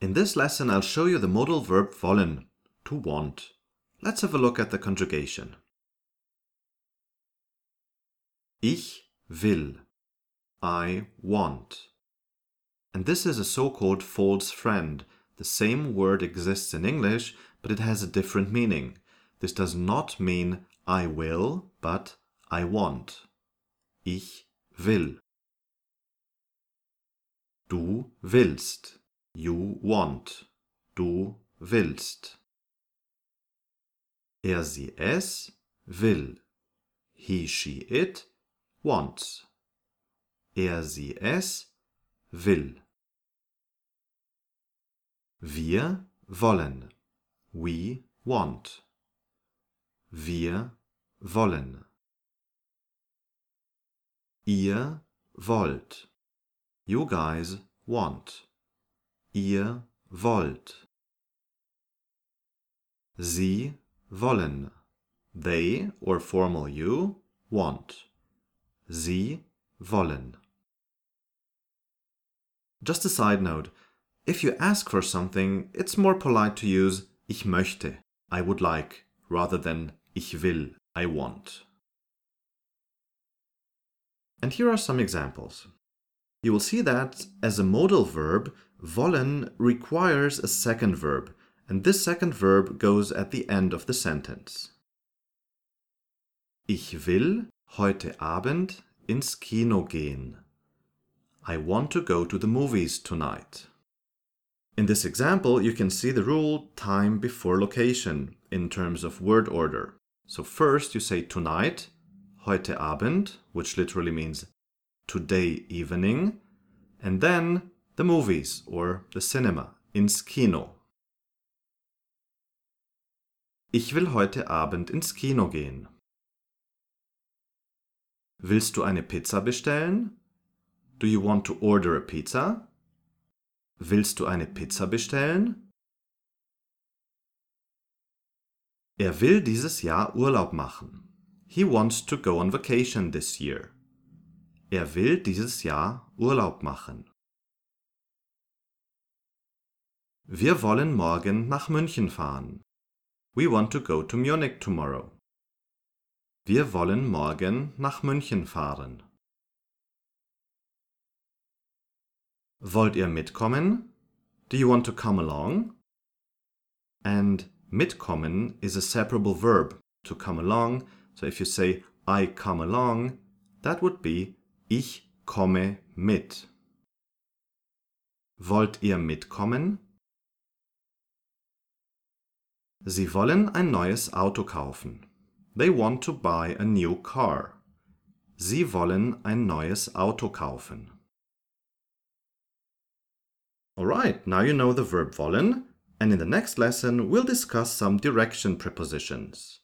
In this lesson, I'll show you the modal verb wollen, to want. Let's have a look at the conjugation. Ich will. I want. And this is a so-called false friend. The same word exists in English, but it has a different meaning. This does not mean I will, but I want. Ich will. Du willst. You want. Du willst. Er sie es will. He she it wants. Er sie es will. Wir wollen. We want. Wir wollen. Ihr wollt. You guys want. Ihr wollt. Sie wollen. They, or formal you, want. Sie wollen. Just a side note. If you ask for something, it's more polite to use ich möchte, I would like, rather than ich will, I want. And here are some examples. You will see that as a modal verb, wollen requires a second verb, and this second verb goes at the end of the sentence. Ich will heute Abend ins Kino gehen. I want to go to the movies tonight. In this example, you can see the rule time before location in terms of word order. So first you say tonight, heute Abend, which literally means today evening, and then the movies or the cinema, ins Kino. Ich will heute Abend ins Kino gehen. Willst du eine Pizza bestellen? Do you want to order a pizza? Willst du eine Pizza bestellen? Er will dieses Jahr Urlaub machen. He wants to go on vacation this year. Er will dieses Jahr Urlaub machen. Wir wollen morgen nach München fahren. We want to go to Munich tomorrow. Wir wollen morgen nach München fahren. Wollt ihr mitkommen? Do you want to come along? And mitkommen is a separable verb, to come along. So if you say I come along, that would be ich komme mit. Wollt ihr mitkommen? Sie wollen ein neues Auto kaufen. They want to buy a new car. Sie wollen ein neues Auto kaufen. Alright, now you know the verb wollen, and in the next lesson we'll discuss some direction prepositions.